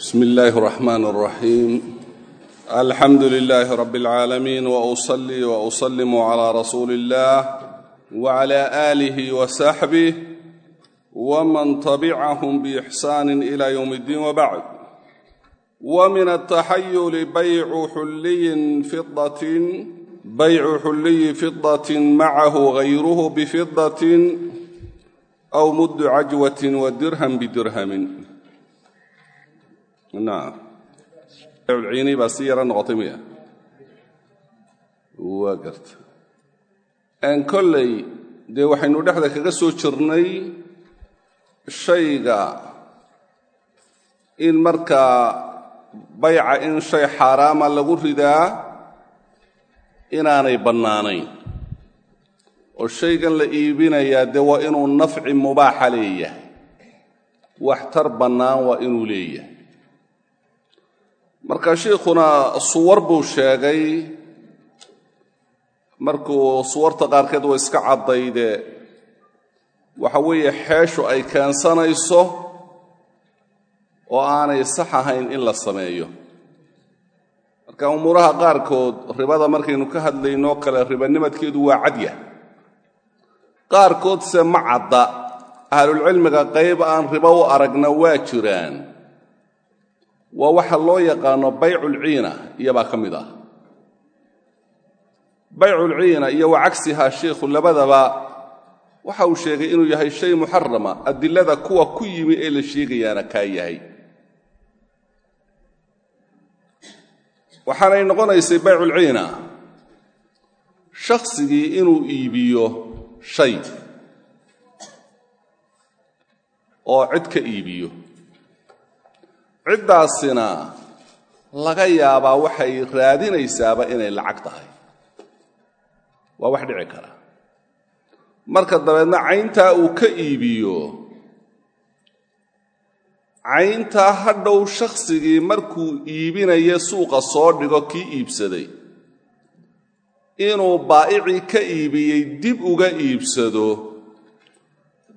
بسم الله الرحمن الرحيم الحمد لله رب العالمين واصلي واسلم على رسول الله وعلى اله وصحبه ومن تبعهم باحسان الى يوم الدين وبعد ومن التحيل بيع حلي فضه بيع حلي فضه معه غيره بفضه أو مد عجوة ودرهم بدرهم ciini baa si yara noqotay miya waa garta. Kolley dee waxaynu dhexda kaga soo jirnay shayga in markaa bayca in shay xaaraama lagu ridaa inaanay bannaanayn. Oo shaygan la iibinayaa dee waa inuu nafci mubaaxa leeyahay. Waxtar bannaan waa inuu leeyahay marka sheikhuna suwar buu sheegay. Markuu suwarta qaarkeed waa iska caddayde. Waxa weeye xeeshu ay keensanayso oo aanay sax ahayn in la sameeyo. Marka umuuraha qaarkood ribada markaynu ka hadlaynoo kale ribanimadkeedu waa cadya qaarkood se ma cadda. Ahlulcilmiga qayb aan ribo u aragna waa jiraan waa waxa loo yaqaano bayculciina iyobaa ka mid ah. Bayculciina iyo wa cagsihaa sheikhu labadaba waxa uu sheegay inuu yahay shay muxarama adilada kuwa ku yimi ee la sheegayaana kaa yahay. Waxaanay noqonaysay bayculciina shaksigii inuu iibiyo shay. Oo cid ka iibiyo ciddaasina laga yaabaa waxay raadinaysaaba inay lacag tahay. Waa wax dhici kara. Marka dabeedna cayntaa uu ka iibiyo cayntaa hadhow shaksigii markuu iibinaya suuqa soo dhigo kii iibsaday. Inuu baa'icii ka iibiyey dib uga iibsado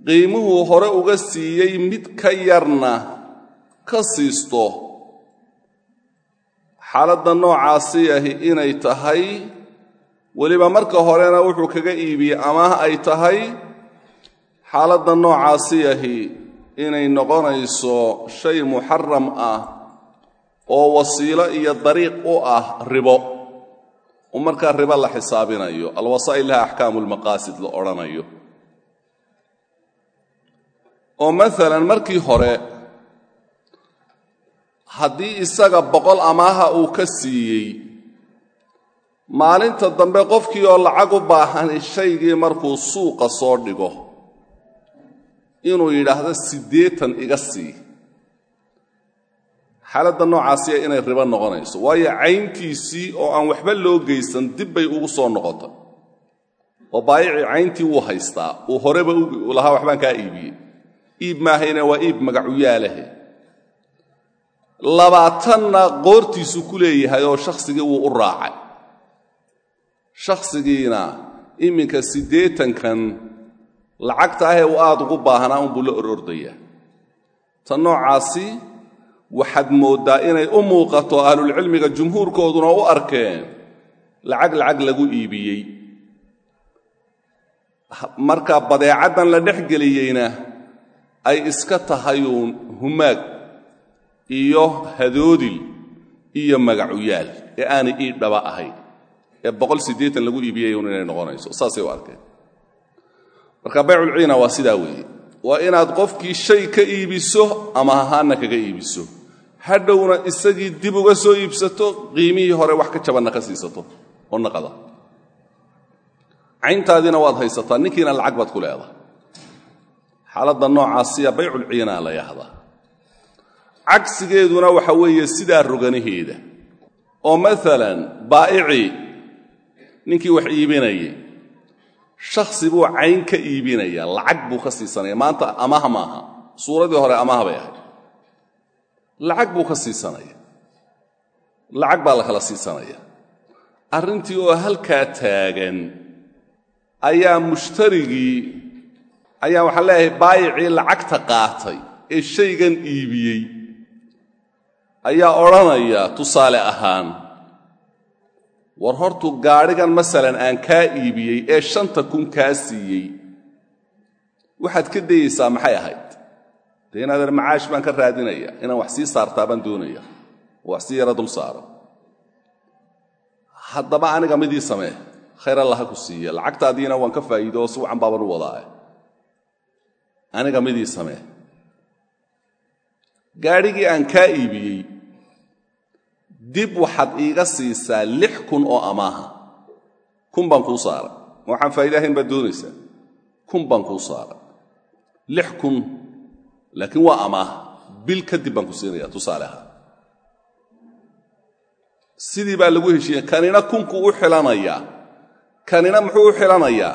qiimuhuu hore uga siiyey mid ka yarna ka siisto xaaladda noocaasi ahi inay tahay weliba marka horena wuxuu kaga iibiyey amaah ay tahay xaaladda noocaasi ahi inay noqonayso shay muxaram ah oo wasiilo iyo dariiq u ah ribo. Oo markaa ribo la xisaabinayo alwasaa'il laha axkaamu lmaqaasid la odhanayo. Oo maalan markii hore haddii isaga boqol amaaha uu ka siiyey maalinta dambe qofkii oo lacag u baahan shaygii markuu suuqa soo dhigo inuu yidhaahdo siddeetan iga sii. Xaaladda noocaasiya inay ribo noqonayso waayo cayntiisii oo aan waxba loo geysan dib bay ugu soo noqotay oo baayicii cayntii wuu haystaa uu horeba lahaa waxbaan kaa iibiyey iib maahayna waa iib magacuyaalahe labaatanna qoortiisu ku leeyahay oo shakhsigii wuu u raacay. Shakhsigiina iminka siddeetankan lacagta ahee uu aad ugu baahnaa unbuu la orordayaa. Ta noocaasi waxaad mooddaa inay u muuqato ahlulcilmiga jumhuurkooduna u arkeen lacag lacag lagu iibiyey. Marka badeecaddan la dhex geliyeyna ay iska tahayuun humaag iyo hadoodil iyo magacuyaal ee aanay ii dhaba ahayn. Ee lagu iibiyayun inay noqonayso saasay u arkeen. Marka bayculciina waa sidaa weeye. Waa inaad qofkii shay ka iibiso ama ahaanna kaga iibiso. Hadhowna isagii dib uga soo iibsato qiimihii hore wax ka jabanna ka siisato. Oo naqada. Cayntaadiina waad haysataa ninkiina lacag baad ku leedahay. Xaaladda noocaasiya bayculciina la yahdaa cagsigeeduna waxa weeye sidaa roganaheeda. oo maalan baa'icii ninkii wax iibinayay shakhsi buu cayn ka iibinaya lacag buu ka siisanaya. Maanta amaha maaha suuradii hore amaha bay ahayd. Lacag buu ka siisanaya. Lacag baa la kala siisanaya. Arrintii oo halkaa taagan ayaa mushtarigii ayaa waxaan leeyahay baayicii lacagta qaatay ee shaygan iibiyey ayaa odhanaya tusaale ahaan war hortu gaadhigan masalan aan kaa iibiyey ee shanta kun kaa siiyey waxaad ka dayeysaa maxay ahayd? Dee inaadan macaash baan ka raadinaya inaan wax sii saartaa baan doonaya oo wax sii yara dul saaro. Haddaba aniga midii samee khayr allaha ku siiya lacagtaadiina waan ka faa'iido oo si wacan baaban u wadaa aniga midii samee gaadhigii aan kaa iibiyey dib waxaad iiga siisaa lix kun oo amaaha. Kun baan kuu saaray. Waxaan faa'iida ahayn baad doonaysaa. Kun baan kuu saaray. Lix kun laakiin waa amaah bil kadib baan ku siinaya tusaale ahaa sidii baa lagu heshiiyey kanina kunkuu u xilanayaa kanina muxuu u xilanayaa?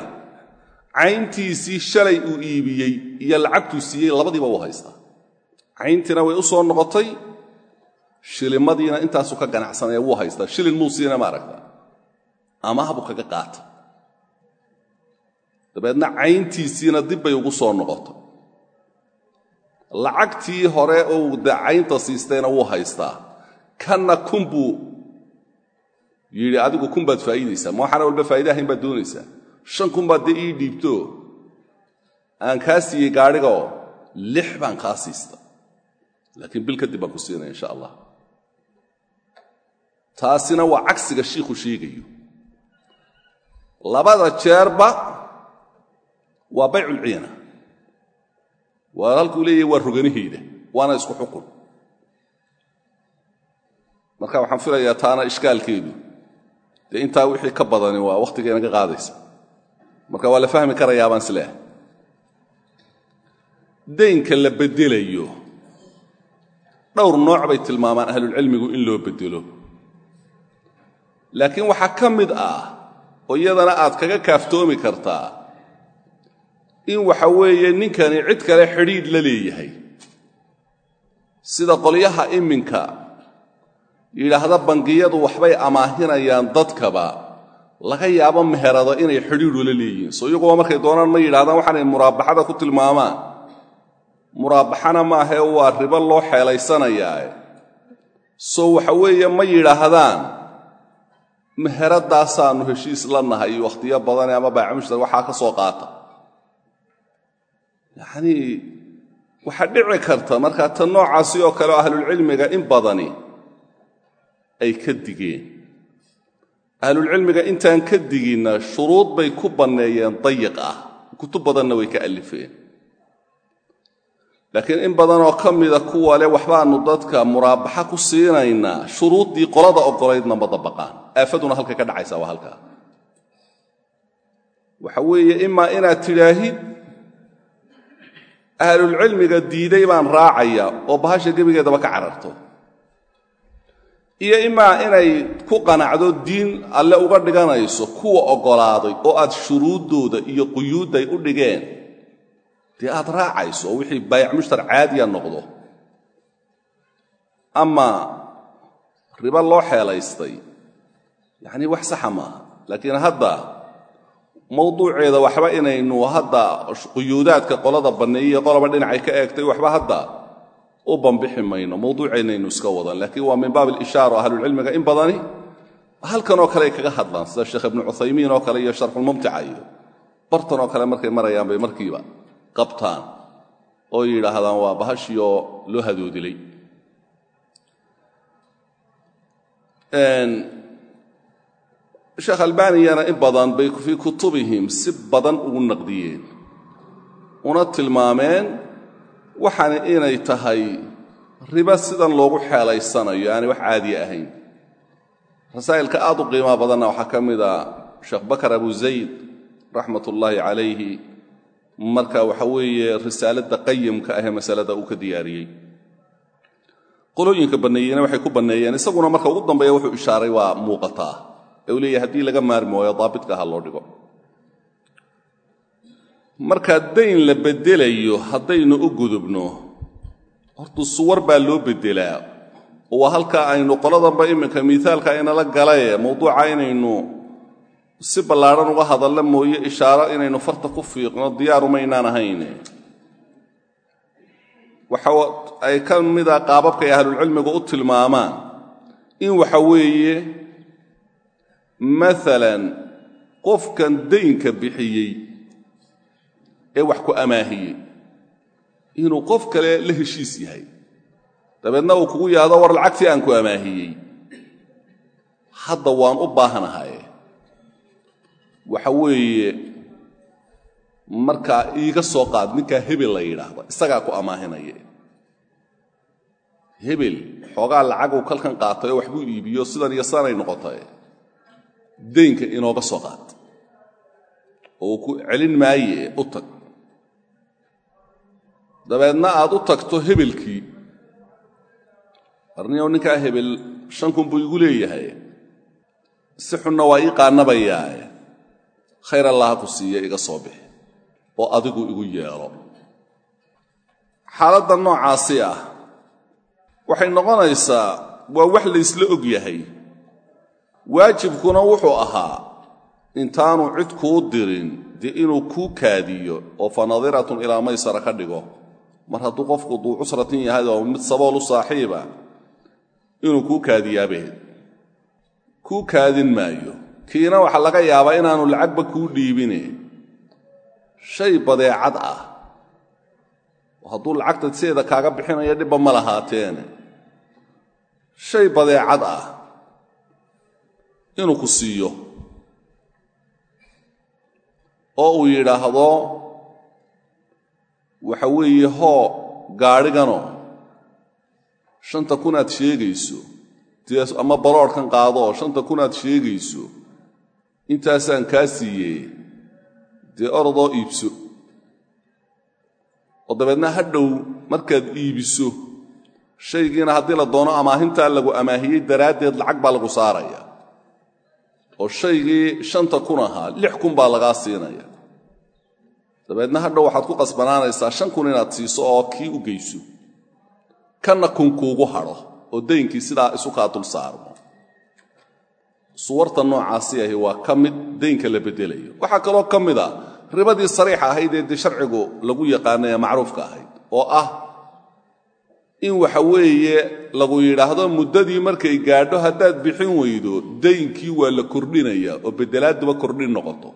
Cayntiisii shalay uu iibiyey iyo lacagtuu siiyey labadiiba uu haystaa. Cayntiina way u soo noqotay shilimadiina intaasuu ka ganacsanaya wuu haystaa. Shilin muu siina ma aragta amaah buu kaga qaata? Dabeedna cayntiisiina dib bay ugu soo noqotay lacagtii hore ou de caynta siistayna wuu haystaa. Kanna kun buu yidhi adigu kun baad faa'iidaysaa. Ma walba faa'iida ahayn baad doonaysaa? Shan kun baad dee ii dhiibto. Aan kaa siiyey gaadhigaoo lix baan kaa siista. Laakiin bil kadib baan ku siinaya insha allah taasina waa cagsiga shiikhu sheegayo. Labada jeerba waa bayculciina waa halkuu leeyahay waa roganihayda waana isku xukun. Marka waxaan filayaa taana ishkaalkeedu. Dee intaa wixii ka badani waa wakhtiga inaga qaadaysa. Marka waa la fahmi karayaa baan isleehay daynka la beddelayo dhowr nooc bay tilmaamaan ahlulcilmigu in loo beddelo laakiin waxaa ka mid ah oo iyadana aad kaga kaaftoomi kartaa in waxa weeye ninkani cid kale xidhiidh la leeyahay. Sida qolyaha iminka yidhaahda bangiyadu waxbay amaahinayaan dadkaba laga yaabo meherado inay xidhiidhu la leeyihiin. Soo iyaguba markay doonaan ma yidhahdaan waxaanay muraabaxada ku tilmaamaan. Muraabaxana maahae waa ribo loo xeelaysanayaa. Soo waxa weeye ma yidhaahdaan meheradaasaannu heshiis la nahay wakhtiyo badane ama baacimushtar waxaa ka soo qaata. Yacnii waxaa dhici karta markaa tan noocaasi oo kale oo ahlulcilmiga in badani ay ka digeen. Ahlulcilmiga intaan ka diginna shuruud bay ku banneeyeen dayiq ah. Kutub badanna way ka allifeen laakiin in badanoo ka mida kuwa le waxbaannu dadka muraabaxa ku siinaynaa shuruuddii qolada oggolaydna ma dabaqaan. Aafaduna halka ka dhacaysa waa halkaa. Waxa weeye imaa inaad tidhaahid ahlulcilmiga diiday baan raacaya oo bahasha gebigeedaba ka cararto. Iyo imaa inay ku qanacdo diin alle uga dhiganayso kuwa oggolaaday oo aad shuruuddooda iyo quyuudday u dhigeen dee aad raacayso oo wixii baayac mushtar caadiya noqdo. Ama ribo loo xeelaystay. Yacnii wax saxa maaha. Laakiin hadda mawduuceeda waxba inaynu hadda quyuudaadka qolada banneeyey qoloba dhinacay ka eegtay waxba hadda u bambixi mayno. Mawduuceennaynu iska wadan. Laakiin waa min baab alishaara ahlulcilmiga in badani halkan oo kale ay kaga hadlaan sida sheekh ibnu cuthaymiin oo kale iyo sharxulmumtica iyo bartan oo kale markay marayaan bay markiiba qabtaan oo yidhaahdaan waa bahashiioo loo hadoodilay. Sheekh albaniyana in badan bay fii kutubihim si badan ugu naqdiyeen una tilmaameen waxaani inay tahay ribo sidan loogu xeelaysanayo aanay wax caadiya ahayn. Rasaa'ilka aad u qiimaha badanna waxaa ka mid a sheekh bakar abu zayd raxmat ullaahi calayhi marka waxa weeye risaaladda qayimka ahee masalada uu ka diyaariyey. Qolooyinka banneeyeyna waxay ku banneeyeen isaguna marka ugu dambeeya wuxuu ishaaray waa muuqataa ee uu leeyahay haddii laga maarmi waayo daabidka ha loo dhigo. Marka dayn la beddelayo haddaynu u gudubno hortu suwar baa loo beddelaa oo waa halka aynu qoladanba iminka miaalka inala galae mawduuca inaynu si ballaadhan uga hadalla mooye ishaaro inaynu farta ku fiiqno diyaarumaynaan ahayn. Waxa ay ka mida qaababka ay ahlulcilmigu u tilmaamaan. In waxa weeye maalan qofkan daynka bixiyey ee wax ku amaahiyey inuu qof kale la heshiis yahay. Dabeedna uu kugu yahdo war lacagtii aan ku amaahiyey. Hadda waan u baahanahay waxa weeye markaa iiga soo qaad ninkaa hebel la yidhaahdo isagaa ku amaahinaya hebel xoogaa lacaguu kalkan qaatay oo waxbuu iibiyo sidan iyo sidanay noqotay. Daynka inooga soo qaad. Oo ku celin maaye u tag. Dabeedna aad u tagto hebelkii. Arniyow ninkaa hebel shan kun buu igu leeyahay. Si xunna waa ii qaanabayaae khayr allaha ku siiya iga soo bixi oo adigu igu yeelo. Xaaladda noocaasi ah waxay noqonaysaa waa wax laysla og yahay. Waajibkuna wuxuu ahaa intaanu cid kuu dirin dee inuu kuu kaadiyo oo fa nadiratun ilaa maysara ka dhigo. Mar hadduu qofku duu cusratin yahay oo mid sabool u saaxiiba inuu kuu kaadiyaabahed kuu kaadin maayo kiina waxaa laga yaabaa inaanu lacagba kuu dhiibine. Shay badeecad ah. Hadduu lacagta sideeda kaaga bixinayo dhibba ma lahaateene. Shay badeecad ah. Inuu ku siiyo. Oo uu yidhaahdo waxa weeye hoo gaadhiganoo shanta kun aad sheegayso. Ama baloodhkan qaado shanta kun aad sheegayso intaasaan kaa siiyey dee orodoo iibso? Oo dabeedna ha dhow markaad iibiso shaygiina haddii la doono amaahintaa lagu amaahiyey daraaddeed lacag baa lagu saaraya. Oo shaygii shanta kun ahaa lix kun baa lagaa siinaya. Dabeedna hadhow waxaad ku qasbanaanaysaa shan kun inaad siiso oo kii u geyso. Kanna kun kuugu hadho oo daynkii sidaa isu kaa dul saarmo suwarta noocaasi ahi waa ka mid daynka la beddelayo waxaa kaloo ka mid a ribadii sariixa ahayd ee dee sharcigu lagu yaqaana ee macruufka ahayd oo ah in waxa weeye lagu yidhaahdo muddadii markay gaadho haddaad bixin weydo daynkii waa la kordhinaya oo beddelaadduba kordhin noqoto.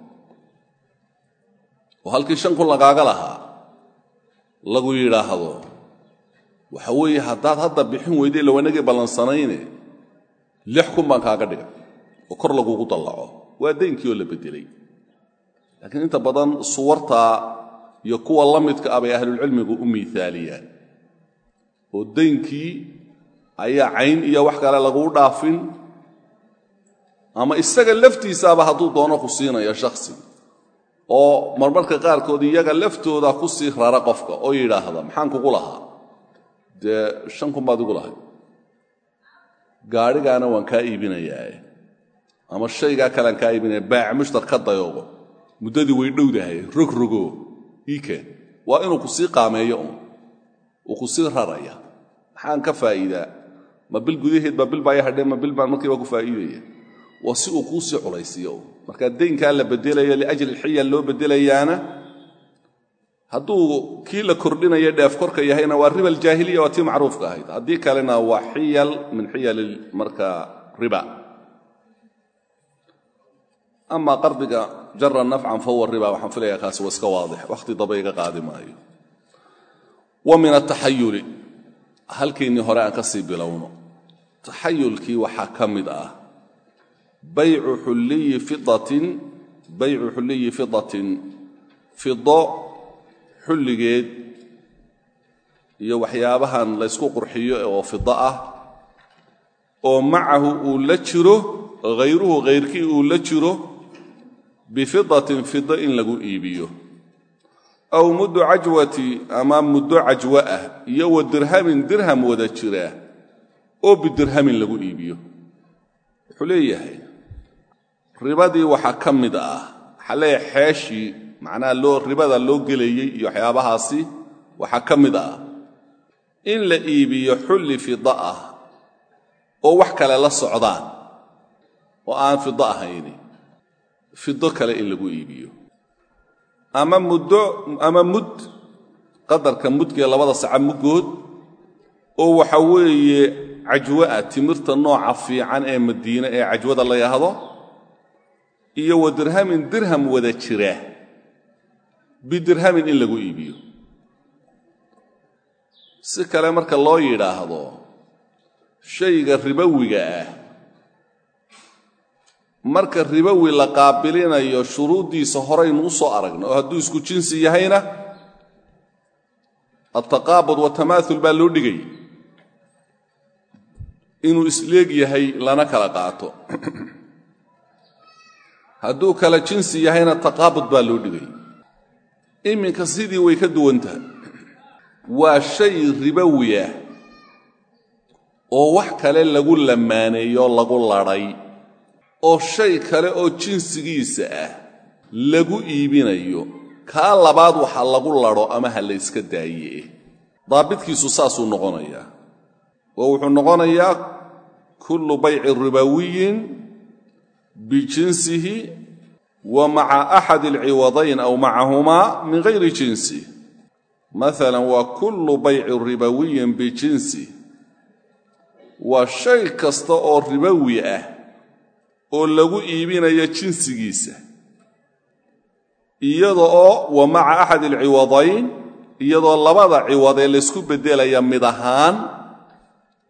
Oo halkii shan kun lagaaga lahaa lagu yidhaahdo waxa weeye haddaad hadda bixin weyday lawanagii ballansanayne lix kun baan kaaga dhigay oo kor lagugu dallaco. Waa daynkii oo la beddelay laakiin inta badan suwartaa iyo kuwa la midka ah bay ahlulcilmigu u miithaaliyaan. Oo daynkii ayaa cayn iyo wax kale laguu dhaafin ama isaga laftiisaaba hadduu doono ku siinaya shakhsi oo marmarka qaarkood iyaga laftooda ku sii rara qofka oo yidhaahda maxaan kugu lahaa? Dee shan kun baad igu lahay. Gaadhigaana waan kaa iibinayaae ama shaygaa kalean kaa iibinaya baac mushtar ka dayoogo muddadii way dhowdahay rogrogo ii keen waa inuu ku sii qaameeyo un uu ku sii raraya. Maxaan ka faa'iidaa? Ma bil gudaheed baa bil baa i ma bil baan markiiba ku faa'iidaya waa si uu kuu sii culaysiiyo un markaa daynkaa la beddelaya liajli xiyal loo beddelayaana hadduu kii la kordhinayo dheef korka yahayna waa riba aljaahiliya waa tii macruufka ahayd. Haddii kalena waa xiyal min xiyal markaa riba ama qardiga jara nafcan fahuwa riba waxaan filayaa kaasi waa iska waadix. Wakhti daba iga qaadi maayo. Wa min ataxayuli halkiinnii hore aan ka sii bilowno. Taxayulkii waxaa ka mid ah. Baycu xulliyi fidatin xulligeed iyo waxyaabahan laysku qurxiyo oo fido ah. Oo macahu uu la jiro hayruhu hayrkii uu la jiro bifidatin fido in lagu iibiyo aw muddu cajwati ama muddo cajwo ah iyo wa dirhamin dirham wada jira oo bidirhamin lagu iibiyo wuxuu leeyahay ribadii waxaa ka mid ah waxaa leeyahay xeeshii macnaha loo ribada loo gelayey iyo waxyaabahaasi waxaa ka mid ah in la iibiyo xulli fida ah oo wax kale la socdaan oo aan fido ahayni fido kale in lagu iibiyo. Ama muddo ama mud qadarka mudkee labada saca muggood oo waxa weeye cajwo ah timirta nooca fiican ee madiine ee cajwada la yahdo iyo wa dirhamin dirham wada jira bidirhamin in lagu iibiyo. Si kale marka loo yidhaahdo shayga ribowiga ah marka ribowi la qaabilinayo shuruuddiisa horaynu u soo aragna oo hadduu isku jinsi yahayna altaqaabud watamaaul baa loo dhigay. Inuu isleeg yahay lana kala qaato. Hadduu kala jinsi yahayna taqaabud baa loo dhigay. Iminka sidii way ka duwan tahay. Waa shay ribowi ah oo wax kale lagu lamaaneeyo lagu ladhay oo shay kale oo jinsigiisa ah lagu iibinayo kaa labaad waxa lagu ladho ama ha layska daaye. Daabitkiisu saasuu noqonayaa. Oo wuxuu noqonayaa kullu bayci ribowiyin bijinsihi wa maca axad alciwadayn aw macahumaa min gayri jinsi. Maalan waa kullu bayci ribowiyin bijinsi waa shay kasta oo ribowi ah oo lagu iibinayo jinsigiisa iyada oo wa maca axad alciwadayn iyadoo labada ciwad ee laysku beddelaya mid ahaan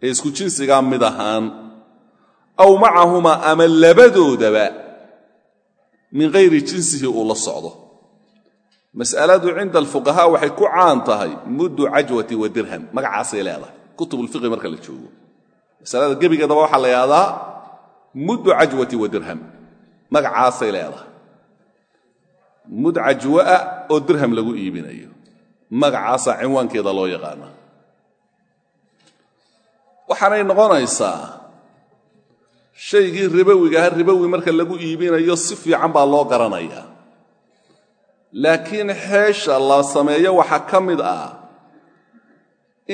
ee isku jinsigaa mid ahaan aw macahumaa ama labadoodaba min gayri jinsihi uu la socdo. Mas'aladu cinda alfuqahaa waxay ku caan tahay muddu cajwati wa dirham magacaasay leedahay kutubulfiqi marka la joogo. Masalada gebigeedaba waxaa la yahdaa muddu cajwati wa dirham. Magacaasay leedahay. Mud cajwa'a oo dirham lagu iibinayo. Magacaasaa cinwaankeeda loo yaqaana. Waxaanay noqonaysaa shaygii ribowigaha ribowi marka lagu iibinayo si fiican baa loo garanayaa laakiin xeesha la sameeyo waxaa ka mid ah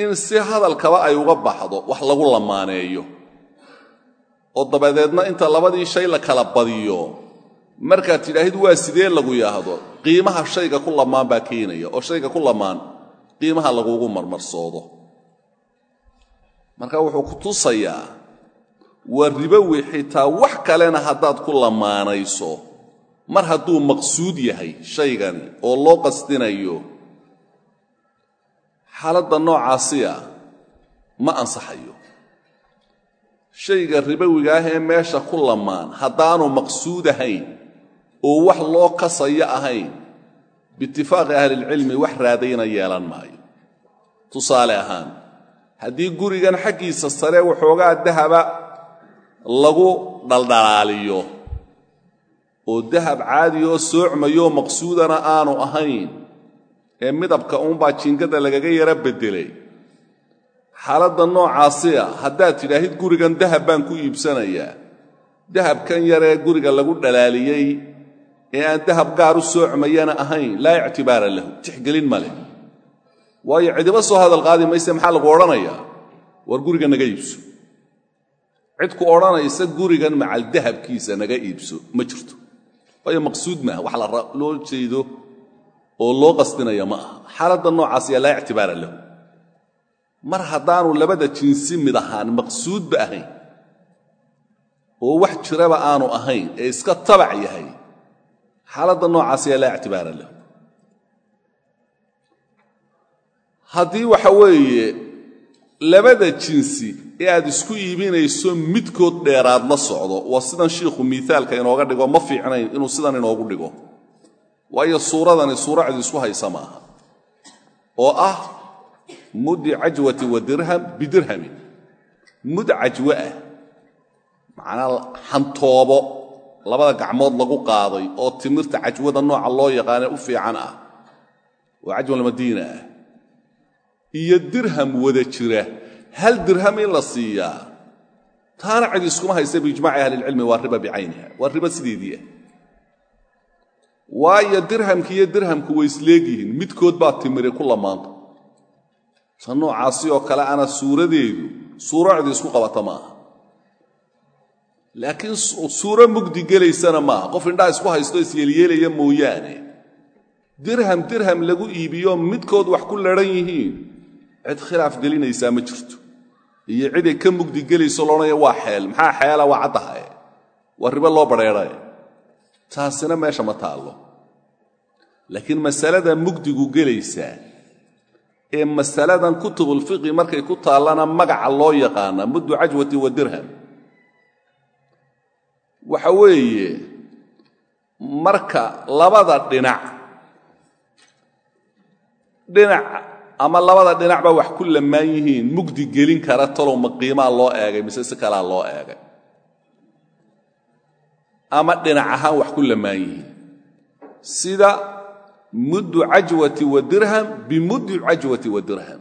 in si hadalkaba ay uga baxdo wax lagu lamaaneeyo oo dabadeedna inta labadii shay la kala badiyo. Markaad tidhaahid waa sidee lagu yaahdo qiimaha shayga ku lamaan baa keenaya oo shayga ku lamaan qiimaha lagugu marmarsoodo. Marka wuxuu ku tusayaa waa ribowi xitaa wax kalena haddaad ku lamaanayso. Mar hadduu maqsuud yahay shaygani oo loo qasdinayo xaaladda noocaasiya ma ansaxayo shayga ribowiga ah ee meesha ku lamaan haddaanu maqsuud ahayn oo wax loo kasayo ahayn biitifaaqi ahlilcilmi wax raadayna yeelan maayo. Tusaale ahaan haddii gurigan xaggiisa sare waxoogaa dahaba lagu dhaldhalaaliyo oo dahab caadi oo soocmayoo maqsuudana aanu ahayn ee midabka uunbaa jiingada lagaga yara beddelay xaaladda noocaasiya haddaad tidhaahid gurigan dahab baan ku iibsanayaa. Dahabkan yaree guriga lagu dhalaaliyey ee aan dahab gaar u soocmayana ahayn laa ictibaara lahu tixgelin ma waayo cidiba soo hadal qaadi mayse maxaa lagu odhanayaa war guriga naga iibso. Cid ku odhanaysa gurigan macal dahabkiisa naga iibso ma jirto. Waayo maqsuud maaha wax loo jeedo oo loo qasdinaya ma aha. Xaaladda noocaas yaa laa ictibaara lahu mar haddaanu labada jinsi mid ahaan maqsuudba ahayn oo wax jiraba aanu ahayn ee iska tabac yahay xaaladda noocaas yaa laa ictibaara lahu. Haddii waxa weeye labada jinsi ee aad isku iibinayso midkood dheeraad la socdo waa sidan shiikhu miaalka inooga dhigo ma fiicnayn inuu sidan inoogu dhigo. Waayo suuradani suura cid isku haysa maaha. Oo ah muddi cajwati wa dirham bidirhamin mud cajwe ah macnaa hantoobo. Labada gacmood lagu qaaday oo timirta cajwada nooca loo yaqaane u fiican ah. Oo cajwalmadiina ah. Iyo dirham wada jira. Hal dirham in la siiyaa taana cid iskuma haysa biijmaaci ahlilcilmi waa riba bicayniha waa riba sideedii ah. Waayo dirhamki iyo dirhamku way isleegyihiin midkood baa timire ku lamaanta ta noocaasi oo kale ana suuradeedu suuro cid isku qabata maaha. Laakiin suuro mugdi gelaysana maaha. Qof indhaha isku haysto isyeelyeelaya mooyaane. Dirham dirham lagu iibiyo midkood wax ku ladhan yihiin. Cid khilaaf gelinaysaa ma jirto. Iyo ciday ka mugdi gelayso loodhanaya waa xeel. Maxaa xeela? Waa caddahae waa ribo loo badheedhae taasina meesha ma taallo. Laakiin masalada mugdigu gelaysaa ee masaladan kutubulfiqi markay ku taallana magaca loo yaqaana muddu cajwati wa dirham. Waxa weeye marka labada dhinac dhinac ama labada dhinacba wax ku lamaan yihiin mugdi gelin kara talow ma qiimaa loo eegay mise si kalaa loo eegay. Ama dhinac ahaan wax ku lamaan yihiin. Sida muddu cajwati wa dirham bimuddi cajwati wa dirham.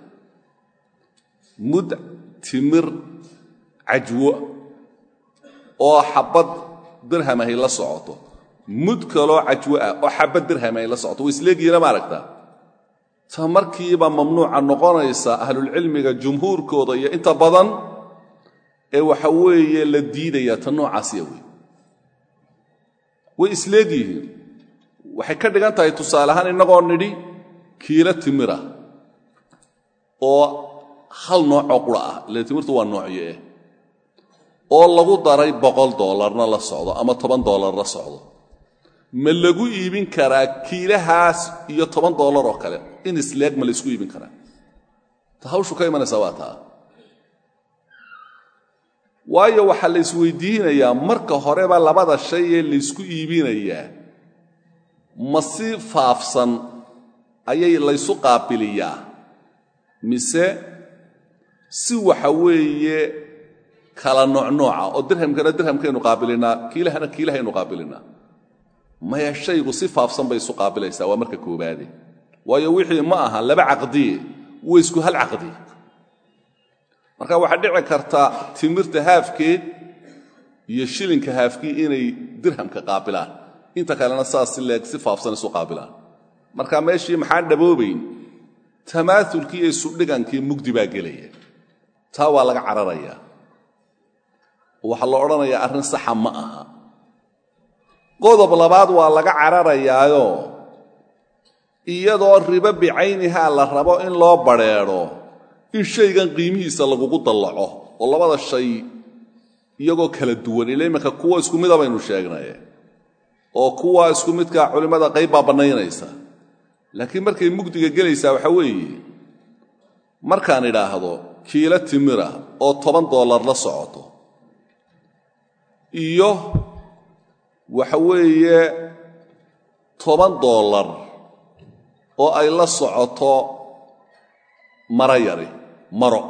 Mud timir cajwo oo xabbad dirham ahay la socoto. Mud kaloo cajwo ah oo xabbad dirham ahay la socoto. Way isleegihiina ma aragtaa ta markiiba mamnuuca noqonaysa ahlulcilmiga jumhuurkooda iyo inta badan ee waxa weeye la diidaya ta noocaasiya wey way isleegyihiin waxay ka dhigan tahay tusaale ahaan innagoo nidhi kiilo timira oo hal noocoo qura ah. Ile timirtu waa noocyo eh oo lagu daray boqol doolarna la socdo ama toban doolar la socdo. Ma lagu iibin karaa kiilahaas iyo toban doolar oo kale. In isleeg ma laysku iibin karaa. Ta hawshu ka imanaysaa waa taa. Waayo waxaa la isweydiinayaa marka horeba labada shay ee laysku iibinayaa ma si faafsan ayay laysu qaabiliyaa. Mise si waxa weeye kala noocnooca oo dirhamkana dirhamkaynu qaabilinaa kiilahana kiilahaynu qaabilinaa. Maya shaygu si faafsan bay isu qaabilaysaa waa marka koobaade waayo wixii ma aha laba caqdiye waa isku hal caqdi. Marka waxaa dhici karta timirta haafkeed iyo shilinka haafkii inay dirhamka qaabilaan inta kalena saas si leeg si faafsan isu qaabilaan marka meeshii maxaan dhaboobayn? Tamaaulkii iyo isudhigankii mugdi baa gelaya. Taa waa laga cararayaa waxaa la odhanayaa arrin saxa ma aha. Qodob labaad waa laga cararayaayo. Iyadoo ribo bicaynihaa la rabo in loo badrheedho in shaygan qiimihiisa lagugu dallaco oo labada shay iyagoo kala duwan ila iminka kuwa isku mida baynu sheegnaye oo kuwa isku midkaa culimmada qayb baa bannaynaysa. Laakiin markay mugdiga gelaysaa waxaa weeye markaan idhaahdo kiilo timira oo toban dollar la socoto iyo waxa weeye toban dollar oo ay la socoto maro yari maro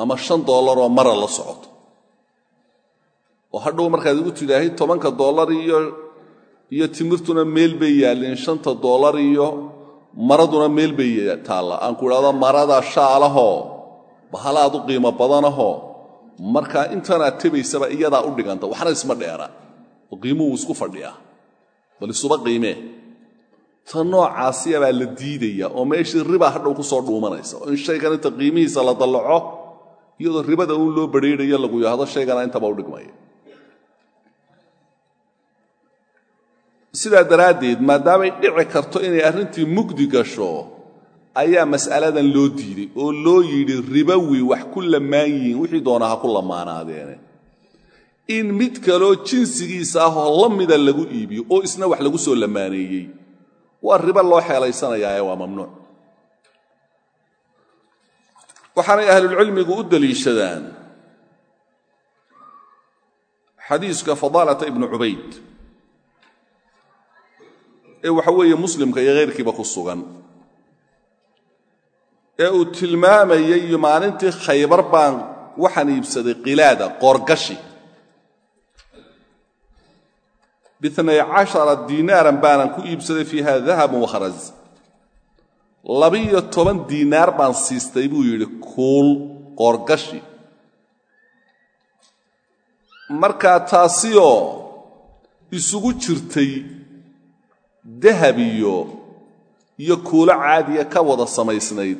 ama shan dollar oo mara la socoto oo hadhow markaad igu tidhaahay tobanka dollar iyo timirtuna meel bay yaalleen shanta dollar iyo maraduna meel bay taalla. Aan ku idhahdo marada shaalahoo bahalaad u qiimo badanahoo markaa intanaad tebaysaba iyadaa u dhiganta waxna isma dheera. Oo qiimuhu isku fadhiya bal isuba qiimee ta noocaasiya baa la diidaya oo meeshii riba hadhow ku soo dhuumanaysa oo in shaygan inta qiimihiisa la dallaco iyadoo ribada uun loo badrhiidhayo lagu yidhaahdo shaygana intaba u dhigmaya sidaa daraaddeed maadaamay dhici karto inay arrintii mugdi gasho ayaa mas'aladan loo diiday oo loo yidhi ribowi wax ku lamaan yihiin wixii doona ha ku lamaanaadeene in mid kaloo jinsigiisa ah oo la mida lagu iibiyo oo isna wax lagu soo lamaaneeyey waa ribo loo xeelaysanayaa waa mamnuuc. Waxaanay ahlulcilmigu u deliishadaan xadiiska fadaalata ibnu cubayd ee waxa weeye muslimka iyo khayrkiiba ku sugan. Ee uu tilmaamayey maalintii khaybar baan waxaan iibsaday qilaada qoorgashi biinay cashara diinaaran baanan ku iibsaday fiiha dahabun wakharaz labiyo toban diinaar baan siistay buu yidhi kuul qoorgashi markaa taasiyoo isugu jirtay dahab iyo kuulo caadiya ka wada samaysnayd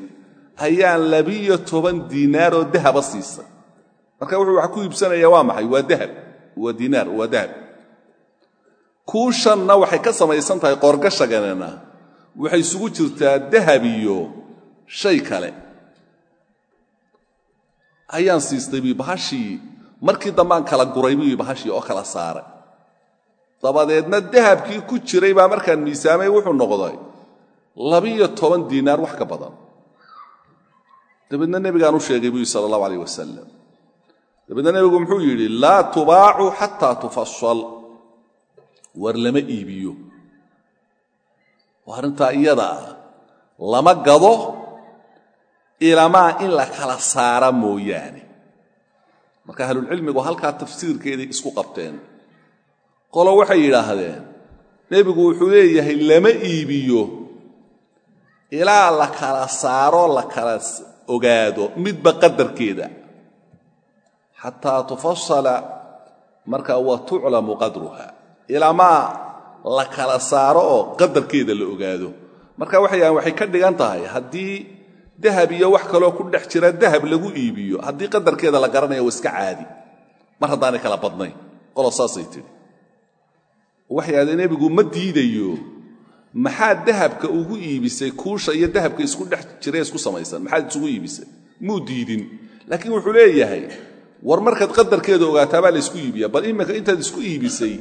ayaan labiyo toban diinaaroo dahaba siisay marka wuxuu wax ku iibsanayaa waa maxay? Waa dahab. Waa diinaar waa dahab. Kuushanna waxay ka samaysan tahay qoorgashaganena waxay isugu jirtaa dahab iyo shay kale. Ayaan siistay bii bahashii markii dambaan kala guray bii bahashii oo kala saaray dabadeedna dahabkii ku jiray baa markaan miisaamay wuxuu noqday labiyo toban diinaar wax ka badan. Dabeedna nebigaan u sheegay buu yidhi sala allahu alayh wasalam dabeedna nebigu muxuu yidhi laa tubaacu xataa tufasal war lama iibiyo. Waa arrintaa iyada ah lama gado ilamaa in la kala saara mooyaane. Marka ahlulcilmigu halkaa tafsiirkeeday isku qabteen qolo waxay yidhaahdeen nebigu wuxuu leeyahay lama iibiyo ilaa la kala saaro la kala ogaado midba qadarkeeda. Xataa tufasala marka wa tuclamu qadruha ilamaa la kala saaro oo qadarkeeda la ogaado. Marka waxay yahaan waxay ka dhigan tahay haddii dahab iyo wax kaloo ku dhex jira dahab lagu iibiyo haddii qadarkeeda la garanaya waa iska caadi mar haddaanay kala badnayn. Qolo saasay tidhi waxay ahdeen nebigu ma diidayo. Maxaa dahabka ugu iibisay? Kuusha iyo dahabka isku dhex jira isku samaysan. Maxaad isugu iibisay? Muu diidin. Laakiin wuxuu leeyahay war markaad qadarkeeda ogaataa baa la ysku iibiya bal iminka intaad isku iibisay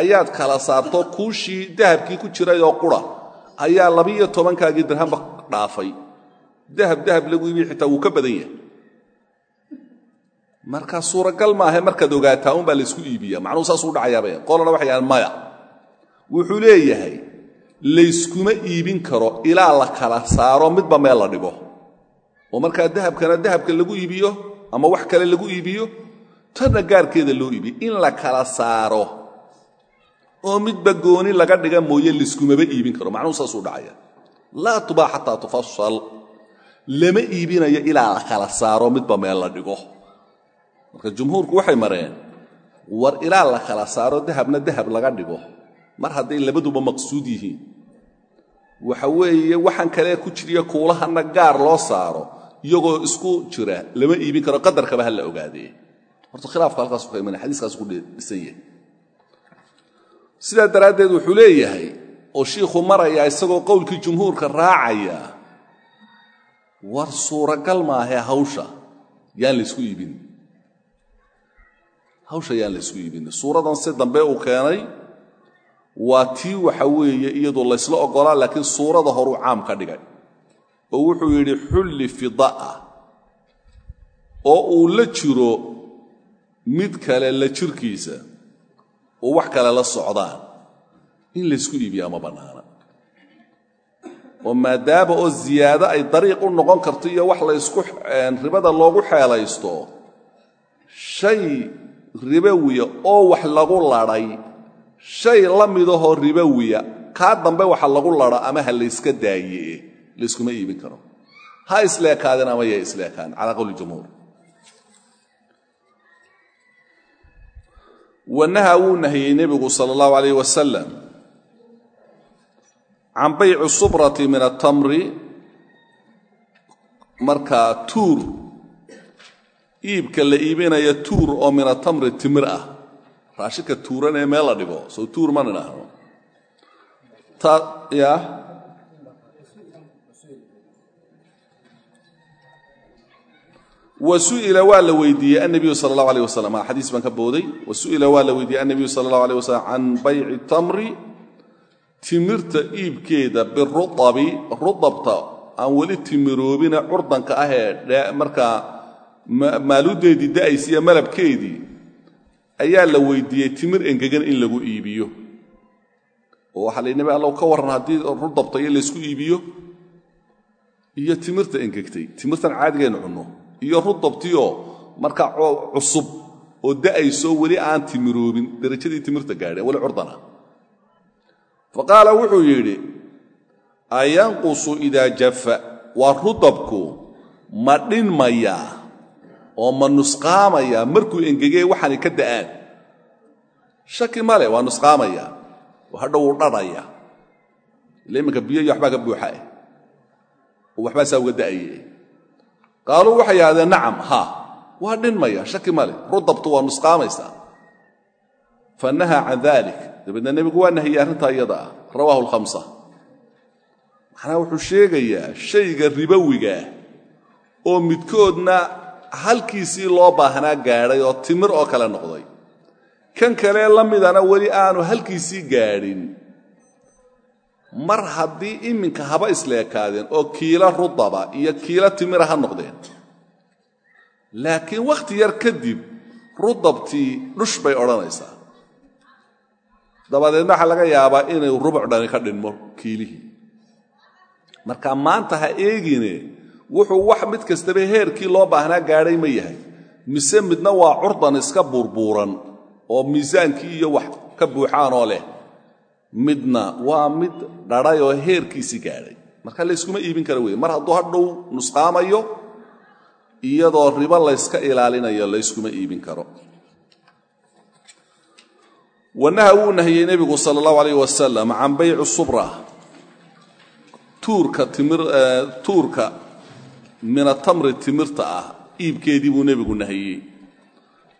ayaad kala saarto kuushii dahabkii ku jiray oo qura. Ayaa labiiyo tobankaagii dirhamba dhaafay. Dahab dahab lagu iibiya xitaa wuu ka badan yahay marka suuragal maahe markaad ogaataa unbaa la ysku iibiya macnuhu saasuu dhacayaaba qolana waxay yahaan maya. Wuxuu leeyahay layskuma iibin karo ilaa la kala saaro midba meel la dhigo. Oo markaa dahabkana dahabka lagu iibiyo ama wax kale lagu iibiyo tanna gaarkeeda loo iibiyo. In la kala saaro oo midba gooni laga dhiga mooye layskumaba iibin karo. Macnuhu saasuu dhacaya. Laa tubaa xataa tufasal lama iibinayo ilaa la kala saaro midba meel la dhigo marka jumhuurku waxay mareen war ilaa la kala saaro dahabna dahab laga dhigo. Mar hadday labaduba maqsuud yihiin. Waxa weeye waxaan kale ku jiriya kuulahanna gaar loo saaro iyagoo isku jira lama iibin karo qadarkaba ha la ogaadee. Horta khilaafka halkaasu ka imanaya xadiiskaas ku dhisan yahay. Sidaa daraaddeed wuxuu leeyahay oo shiikhu maraya isagoo qowlkii jumhuurka raacaya war suuragal maahee hawsha yaan laysku iibin hawsha yaan laysku iibin suuradan si dambe uu keenay waa tii waxa weeye iyadu laysla oggolaa laakiin suurada horuu caam ka dhigay. Oo wuxuu yidhi xulli fida'a oo uu la jiro mid kale la jirkiisa oo wax kale la socdaan. In laysku iibiyaa ma bannaana oo maadaama oo ziyaado ay dariiq u noqon karto iyo wax laysku ribada loogu xeelaysto shay ribowiya oo wax lagu ladhay shay la midahoo ribowiya kaa dambe waxa lagu ladha ama ha layska daaye layskuma iibin karo. Ha isleekaadeen ama ya isleekaan calaa qowli jumhuur. Wanaha wuu nahiyey nebigu sala allahu alayh wasalam can bayci subrati min atamri markaa tuur iibka la iibinaya tuur oo min atamri timir ah. Raashinka tuuran ee meel la dhigo soo tuur ma nidhaahno ya? Wasu'ila waa la weydiiyey annabiyu sala allahu alayh wasalam xadiis baan ka booday. Wasu'ila waa la weydiiyey annabiyu sala allahu alayh wasalam can bayci tamri timirta iibkeeda biruabi rudabta aan weli timiroobina curdanka ahee maaludeedii da'aysiiyo malabkeedii ayaa la weydiiyey timir engegan in lagu iibiyo. Oo waxaa la nabi allow ka warran haddii rudabta iyo laysku iibiyo iyo timirta engegtay timirtan caadigaynu cunno iyo rudabtioo markaa cusub oo da'ayso weli aan timiroobin derajadii timirta gaadheen weli curdana. Fa qaala wuxuu yidhi ayanqusu idaa jafa waa rudabku ma dhinmayaa oo ma nusqaamayaa markuu engegee waxaanay ka da'aan. Shaki male waa nusqaamaya oo hadhow uu dhadhaya biyo iyo waxbaa ka buuxae oo waxbaa saa uga da'aye qaaluu waxay yidhahdeen nacam haa waa dhinmaya shaki male rudabtu waa nusqaamaysaa fa nahaa can dalik dabeedna nebigu waa nahiyey arrintaa iyada ah rawaahu alkhamsa. Macnaha wuxuu sheegayaa shayga ribowigaah oo midkoodna halkiisii loo baahnaa gaadhay oo timir oo kale noqday. Kan kale la midana weli aanu halkiisii gaadhin. Mar haddii iminka haba isleekaadeen oo kiilo rudaba iyo kiilo timira ha noqdeen. Laakiin wakhti yar kadib rudabtii dhush bay odhanaysaa. Dabadeedna waxaa laga yaabaa inay rubuc dhani ka dhinmo kiilihii. Marka maanta ha eegine wuxuu wax mid kastaba heerkii loo baahnaa gaadhay ma yahay. Mise midna waa curdan iska buurbuuran oo miisaankii iyo wax ka buuxaanoo leh. Midna waa mid dhadhay oo heerkiisii gaadhay. Marka layskuma iibin kara wey mar hadduu hadhow nusqaamayo iyadoo ribo layska ilaalinayo layskuma iibin karo. Wanaha wuu nahiyey nebigu sala allahu alayh wasalam can bayci subra. Tuurka tuurka minatamri timirta ah iibkeedii buu nebigu nahiyey.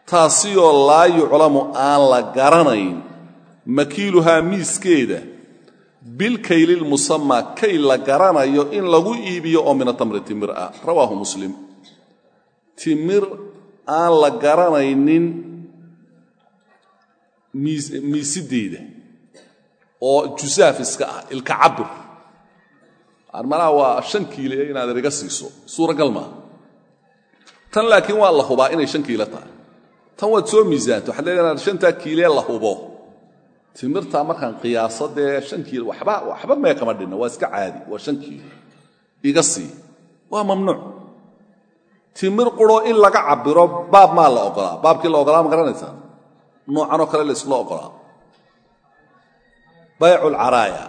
Taasiyoo laa yuclamu aan la garanayn makiiluhaa miiskeeda bilkaylilmusamaa kay la garanayo in lagu iibiyo oo minatamri timir ah. Rawaahu muslim. Timir aan la garanaynin miisideeda oo jusaaf iska ah ilka cabir armanaha waa shan kiile inaad eriga siiso. Suuragal maaha. Tan laakiin waa la hubaa inay shan kiilo tahay. Tan waad soo miisaanto waxaad leedahay inaad shantaa la hubo. Timirtaa markaan qiyaaso dee shan kiilo waxba waxba mee kama dhinna waa iska caadi. Waa shan kiilo. Iga sii. Waa mamnuuc. Timir quro in laga cabiro baab maa la ogolaa? Baabkii la ogolaa ma garanaysaa noocanoo kale la isla ogolaa? Bayculcaraaya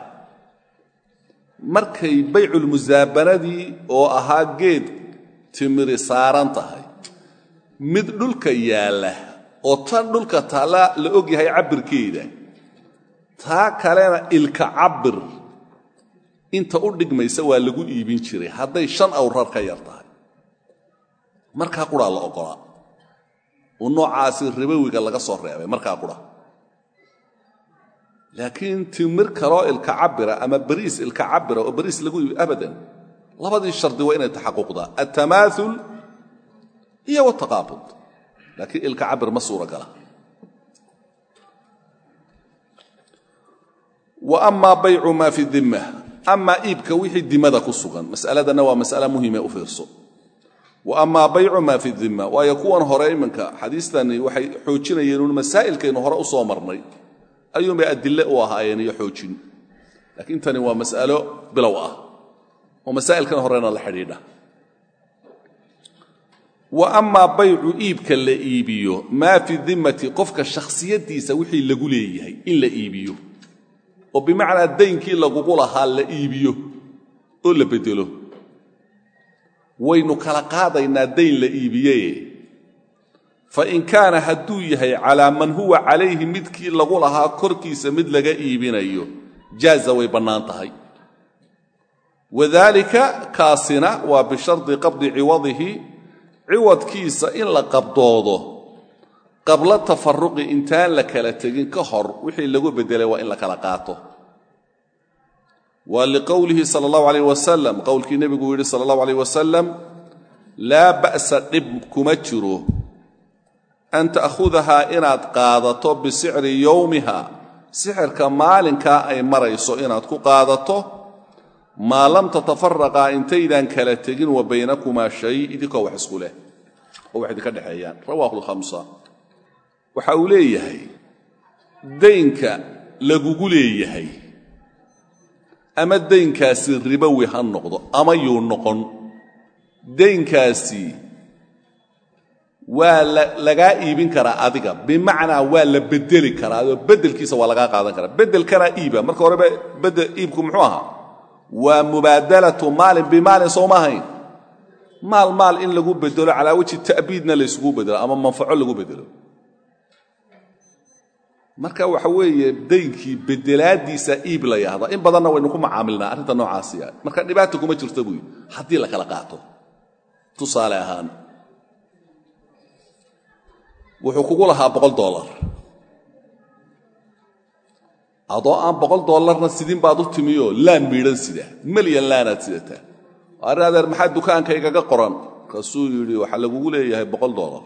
markay bayculmusaabanadii oo ahaa geed timiri saaran tahay mid dhulka yaalla oo tan dhulka taalla la og yahay cabbirkeeda taa kalena ilka cabbir inta u dhigmaysa waa lagu iibin jiray. Hadday shan awrar ka yar tahay. Markaa quraa la ogolaa oo noocaasi ribowiga laga soo reebay markaa qura laakiin timir kaloo ilka cabira ama bariis ilka cabira oo bariis lagu iibi abadan labadii shardi waa inay taxaquqdaa. Altamaaul iyo wataqaabud laakiin ilka cabir ma suuragala wa amaa baycu maa fi dimma amaa iibka wixii dimada ku sugan mas'aladanna waa mas'ala muhime u fiirso. Wa amaa baycu maa fi dimma waayo kuwan hore iminka xadiistani waxay xoojinayeen uun masaa'ilkaynu hore u marnay ayuunbay adille u ahaayeen iyo xoojin. Laakiin tani waa mas'alo bilow ah oo masaa'ilkan horena la xidhiidha. Wa amaa baycu iibka la iibiyo maa fi dimmati qofka shakhsiyaddiisa wixii lagu leeyahay in la iibiyo. Oo bimacnaa daynkii lagugu lahaa la iibiyo oo la beddelo waynu kala qaadaynaa dayn la iibiyeye fain kaana hadduu yahay calaa man huwa calayhi midkii lagu lahaa korkiisa mid laga iibinayo jaaza way bannaan tahay. Wadaalika kaasina waa bishardi qabdi ciwadihi ciwadkiisa in la qabdoodo qabla tafaruqi intaan la kala tegin ka hor wixii lagu beddelay waa in la kala qaato. Waa liqowlihi sala allahu alayh wasalam qowlkii nebigu yidhi sala allahu alayh wasalam laa ba'sa dhib kuma jiro an ta'khudahaa inaad qaadato bisicri yowmiha sixirka maalinkaa ay marayso inaad ku qaadato maa lam tatafaraqaa intaydaan kala tegin wa baynakumaa shay idinkoo wax isku leh oo wax idinka dhexeeyaan rawaahu lkhamsa waxa uu leeyahay daynka lagugu leeyahay ama daynkaasi ribowi ha noqdo ama yuu noqon daynkaasi waa lagaa iibin karaa adiga. Bimacnaa waa la bedeli karaa oo beddelkiisa waa lagaa qaadan karaa. Beddelkanaa iiba. Marka horeba iibku muxuu ahaa? Waa mubaadalatu maalin bimaalin sooma ahayn. Maal maal in lagu bedelo calaa wajhi ta'biidna laysugu bedelo ama manfaco lagu bedelo marka waxa weeye daynkii bedelaaddiisa iib la yahda in badanna waynu ku macaamilnaa arrinta noocaasiya. Marka dhibaata kuma jirto buy haddii la kala qaato. Tusaale ahaan wuxuu kugu lahaa boqol dolar adoo aan boqol dollarna sidin baad u timioo laan miidhan sida melyan laanaad sidataa arrin maxaa dukaankaygaga qoran? Markaasuu yidhi waxaa lagugu leeyahay boqol dollar.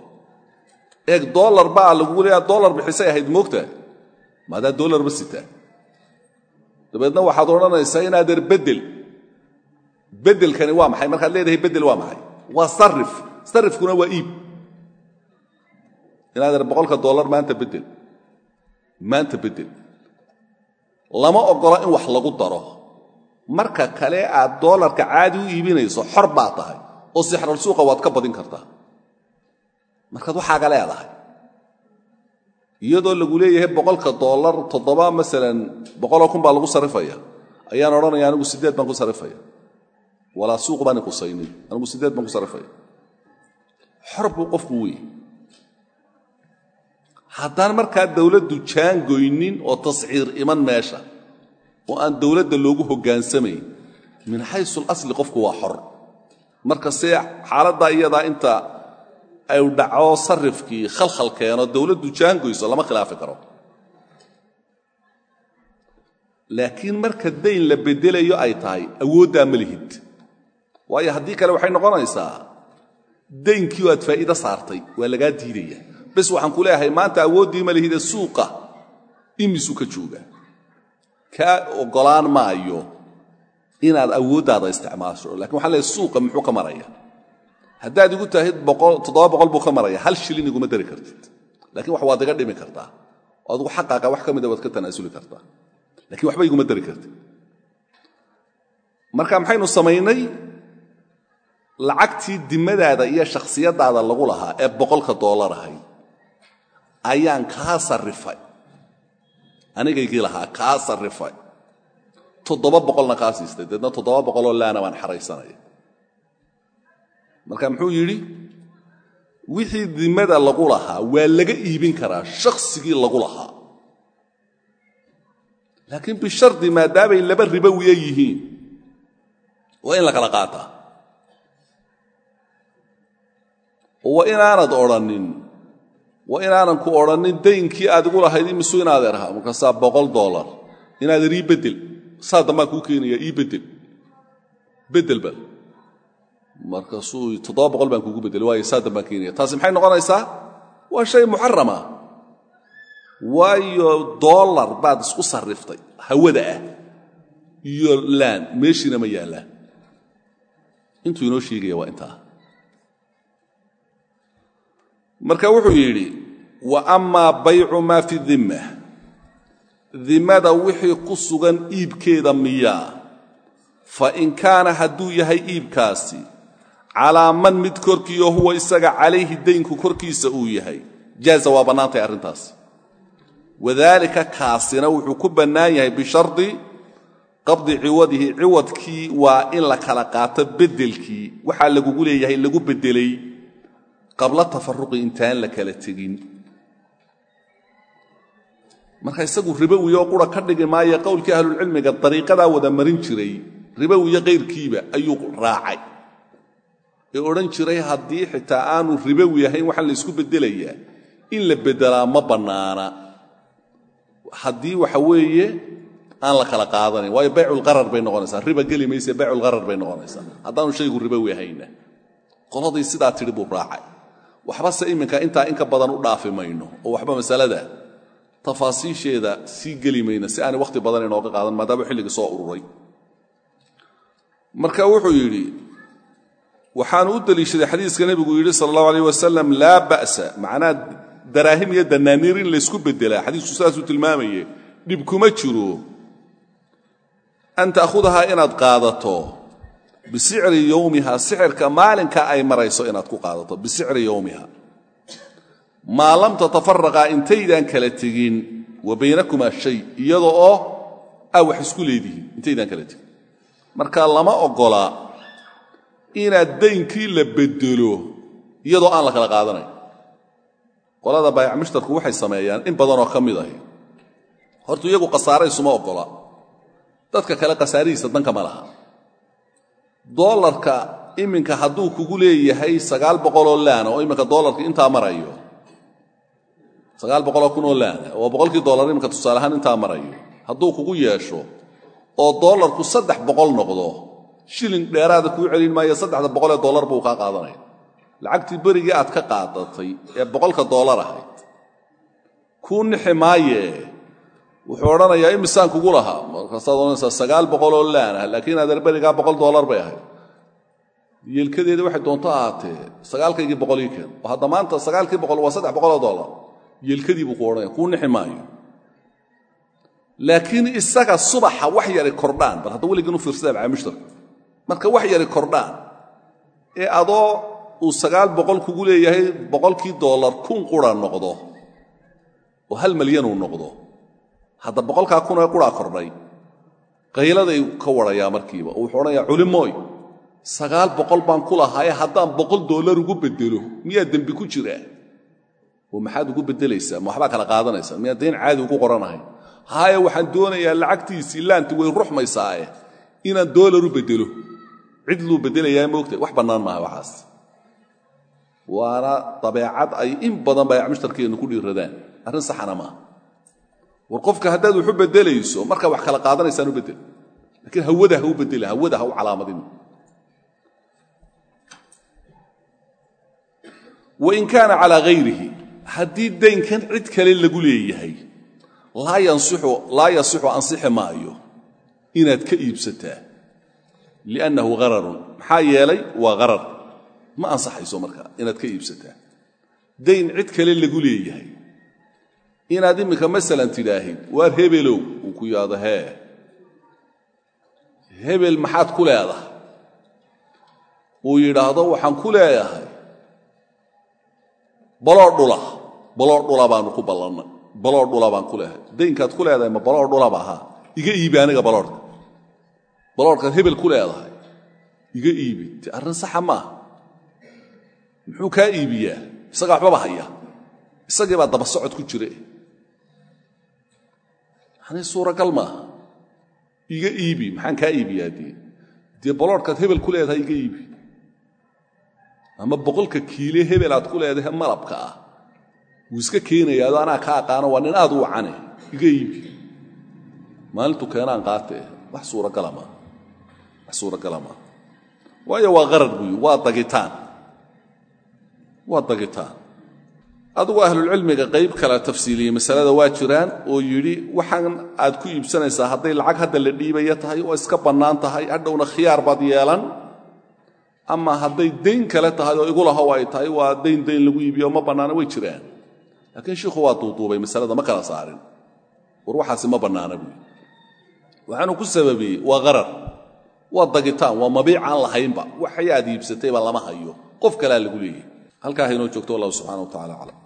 Eeg dollar baa lagugu leeyahay dollar bixisay ahayd moogtaa maadaa dollarba sitaa dabeedna waxaad odhanaysaa in adeer beddel. Beddelkani waa maxay? Markaad leedahay beddel waa maxay? Waa sarif sarifkuna waa iib in adeer boqolka dollar maanta beddel. Maanta beddel. Lama oggola in wax lagu daro. Marka kale aad doolarka caadi u iibinayso xor baa tahay. Oo sixral suuqa waad ka badin kartaa. Markaad waxaaga leedahay. Iyadoo lagu leeyahay boqolka dollar toddoba masalan boqoloo kun baa lagu sarrifaya ayaan odhanaya anigu siddeed baan ku sarrifaya walaa suuq baan iqusaynin anigu siddeed baan ku sarrifaya xor buu qofku weeye haddaan markaa dawladdu jaangoynin oo tasciir iman meesha oo aan dawladda loogu hoggaansamayn min xaysu alasli qofku waa xor. Marka see xaaladdaa iyadaa inta ay dhaco sarifkii khalkhal keeno dawladdu jaangoyso lama khilaafi karo. Laakiin marka dayn la beddelayo ay tahay awooddaa ma lihid. Waayo haddii kale waxay noqonaysaa daynkii aad faa'iido saartay waa lagaa diidaya bes waxaan ku leeyahay maanta awooddii ma lihide suuqa. Imisu ka jooga. Kaa oggolaan maayo inaad awooddaada isticmaasho. Lakin waxaan leeyahay suuqa muxuu ka maraya haddaad igu tahid buu ka maraya hal shilin iguma dari kartid. Lakiin wax waad iga dhimi kartaa. Oo adigu xaqaaqa wax ka mida waad ka tanaasuli kartaa. Lakiin waxba iguma dari kartid. Marka maxaynu samaynay lacagtii dimadaada iyo shakhsiyaddaada lagu lahaa ee boqolka dollar ahayd ayaan kaa sarrifay anigaygii lahaa kaa sarrifay toddoba boqolna kaa siistay deedna toddoba boqoloo laana baan xaraysanaya marka muxuu yidhi wixii dimada lagu lahaa waa laga iibin karaa shakhsigii lagu lahaa. Laakiin bishardi maadaamay laba ribowiya yihiin waa in la kala qaataa. Oo waa inaanad odhannin waa inaanan ku odhannin daynkii aad igu lahayd imisu inaad erhaa markaasaa boqol dollar. Inaadan ii beddel. Saa dambaan kuu keenaya ii beddel. Bal. Markaasuu toddoba boqol baan kuugu beddelay waayo saa dambaan keenaya. Taasi maxay noqonaysaa? Waa shay muxarama waayo dollar baad isku sarriftay hawada ah. Iyo laan meeshiina ma yaallaan intuu inoo sheegaya waa intaa marka wuxuu yidhi wa amaa baycu maa fi dimma dimmada wixii ku sugan iibkeeda miyaa fa in kaana hadduu yahay iibkaasi calaa man mid korkiioo huwa isaga calayhi daynku korkiisa uu yahay. Jaaza waa bannaantahay arrintaasi. Wadaalika kaasina wuxuu ku bannaan yahay bishardi qabdi ciwadihi ciwadkii waa in la kala qaato beddelkii. Waxaa lagugu leeyahay lagu beddelay qabla tafaruqi intaan la kala tegin. Marka isagu ribowiyo qura ka dhigi maayo qowlkii ahlulcilmiga dariiqadaa wada marin jiray ribowiyo kayrkiiba ayuu raacay. Ee odhan jiray haddii xitaa aanu ribowi ahayn waxaan la ysku beddelayaa. In la beddelaa ma bannaana. Haddii waxa weeye aan la kala qaadanayn waayo bayculqarar bay noqonaysaa. Riba geli mayse bayculqarar bay noqonaysaa. Haddaanu shaygu ribowi ahayna qoladii sidaa tidhi buu raacay waxbase iminka intaa inka badan u dhaafi mayno oo waxba masalada tafaasiisheeda sii geli mayna si aanay wakhti badan inooga qaadan maadaama xilligii soo ururay. Marka wuxuu yidhi waxaanu u deliishaday xadiiska nebigu yidhi sala allahu alayh wasalam laa ba'sa. Macnaa daraahim iyo danaaniir in laysku beddelaa. Xadiisku sidaasuu tilmaamaye dhib kuma jiro. An ta'khudahaa inaad qaadato bisicri yowmiha sixirka maalinka ay marayso inaad ku qaadato bisicri yowmiha maa lam tatafaraqa intaydaan kala tegin wa baynakumaa shay iyada oo aa wax isku leedihiin intaydaan kala tegin. Marka lama oggola inaad daynkii la beddelo iyadoo aan la kala qaadanayn qolada baayac mushtarku waxay sameeyaan in badanoo ka mid ahi. Horta iyagu khasaare isuma oggola dadka kale khasaarihiisa danka ma laha doolarka iminka hadduu kugu leeyahay sagaal boqoloo laana oo iminka doolarka intaa marayo. Sagaal boqoloo kunoo laana oo boqolkii dollar iminka tusaale ahaan intaa marayo. Hadduu kugu yeesho oo dollarku saddex boqol noqdo shilin dheeraada kuu celin maayo saddexda boqolee dollar buu kaa qaadanaya. Lacagtii berigii aad ka qaadatay ee boqolka dollar ahayd kuu nixi maayee wuxuu odhanayaa imisaan kugu lahaa. Markaasaad sagaal boqoloo laan ah laakiin adeer berigaa boqol dollar bay ahayd. Yeelkadeeda waxay doonto ahaatee sagaalkaygii boqolii keen. Hadda maanta sagaalkii boqol waa saddex boqoloo dollar. Yeelkadii buu ku odhanaya kuu nixi maayo. Laakiin isaga subaxa wax yari kordhaan bal hadda weligiin u fiirsada macaamiishtarka marka wax yari kordhaan ee adoo uu sagaal boqol kugu leeyahay boqolkii dollar kun qura noqdo oo hal malyan uu noqdo hadda boqolkaa kunee quraa kordhay. Qayladay ka warayaa markiiba. Oo wuxuu odhanayaa culimooy sagaal boqol baan ku lahaaye haddaan boqol dollar ugu bedelo. Miyaa dembi ku jiraa oo maxaad ugu beddelaysaa ma waxbaa kala qaadanaysaa? Miyaa dayn caadi ugu qoranahay? Haye waxaan doonayaa lacagtiisii laanti way ruxmaysaae inaan dollar u beddelo cid luu beddelayaa moogtahay wax bannaan maaha waxaas. Waana dabeecad ay in badan bay mushtarkeennu ku dhiiradaan. Arrin saxana maaha war qofka haddaad wax u beddelayso markaa wax kala qaadanaysaan u beddel laakiin hawada ha u beddela hawada ha u calaamadin wain kaana calaa hayrihi haddii daynkan cid kale lagu leeyahay laa yasixu ansixi maayo inaad ka iibsataa. Liannahu hararun maxaa yeelay waa harar ma ansaxayso markaa inaad ka iibsataa. Dayn cid kale lagu leeyahay inaad imminka masalan tidhaahid waar hebelow? Uu ku yidhaahdo hee. Hebel maxaad ku leedahay? Uu yidhaahdo waxaan ku leeyahay baloo dhula baloo dhula baanu ku ballannay baloo dhula baan ku leehay daynkaad ku leedahay ma baloo dhulaba ahaa? Iga iibi aniga baloorhka baloorhkaad hebel ku leedahay. Iga iibi. Te arrin saxa maaha muxuu kaa iibiyaa? Isagaa waxbaba haya isagii baa daba socod ku jire yani suuragal maaha iga iibi maxaan kaa iibiyaa dee dee baloorhkaad hebel ku leedahay iga iibi. Ama boqolka kiile hebel aad ku leedahay malabka ah. Wuu iska keenaya adoo anaa ka aqaano waa nin aad u wacane. Iga iibi. Maalintu keenaan qaatee wax suuragala maaha wax suuragala maaha waayo waa qarar buuyi waa dagitaan. Waa dagitaan adugu ahlulcilmiga qayb kala tafsiiliyey masalada waa jiraan oo yidhi waxaan aad ku iibsanaysaa hadday lacag hadda la dhiibaya tahay oo iska bannaan tahay hadhowna khiyaar baad yeelan. Ama hadday dayn kale tahay oo igu lahow ay tahay waa dayn dayn lagu iibiyo ma bannaana way jiraan. Laakiin shiikhu waa duuduubay masalada ma kala saarin. War waxaasi ma bannaana buui waxaanuu ku sababiyey waa qarar. Waa dagitaan waa mabiic aan lahaynba. Waxay aad iibsatayba lama hayo. Qof kalea lagu leeyahy halkaa haynoo joogto wallahu subxana wa tacala aclam